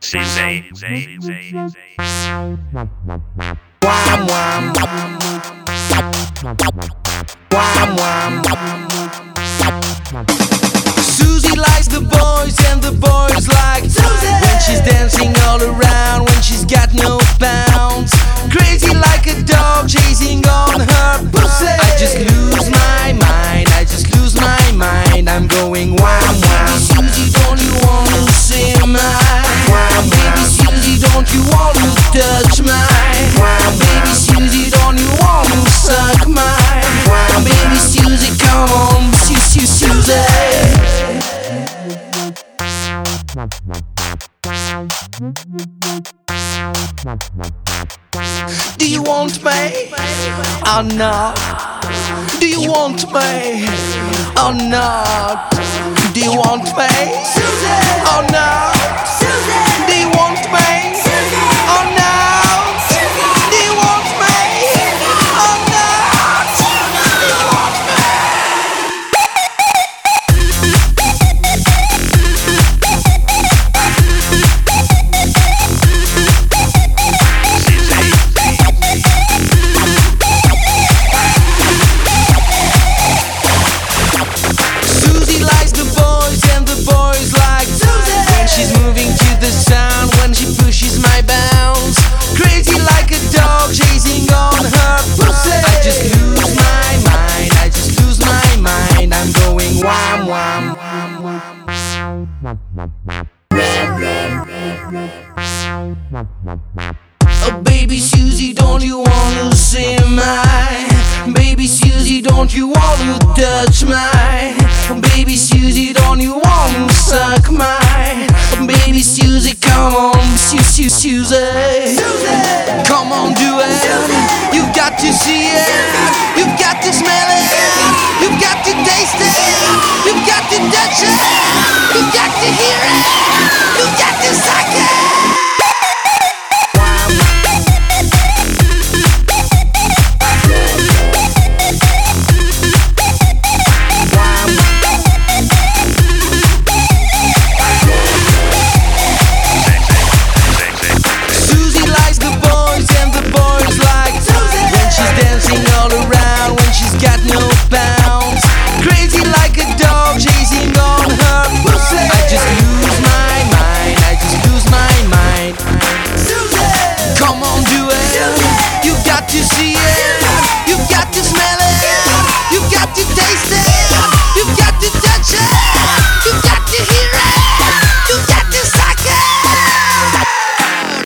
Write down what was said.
Susie. Wham wham. Wham wham. Susie likes the boys and the boys like Do you want me oh, or not? Do you want me oh, or not? Do you want me oh, or not? Oh baby Susie don't you wanna see my Baby Susie don't you wanna touch my Baby Susie don't you wanna suck my Baby Susie come on Susie Susie. Come on do it. You got to see it, you got to smell it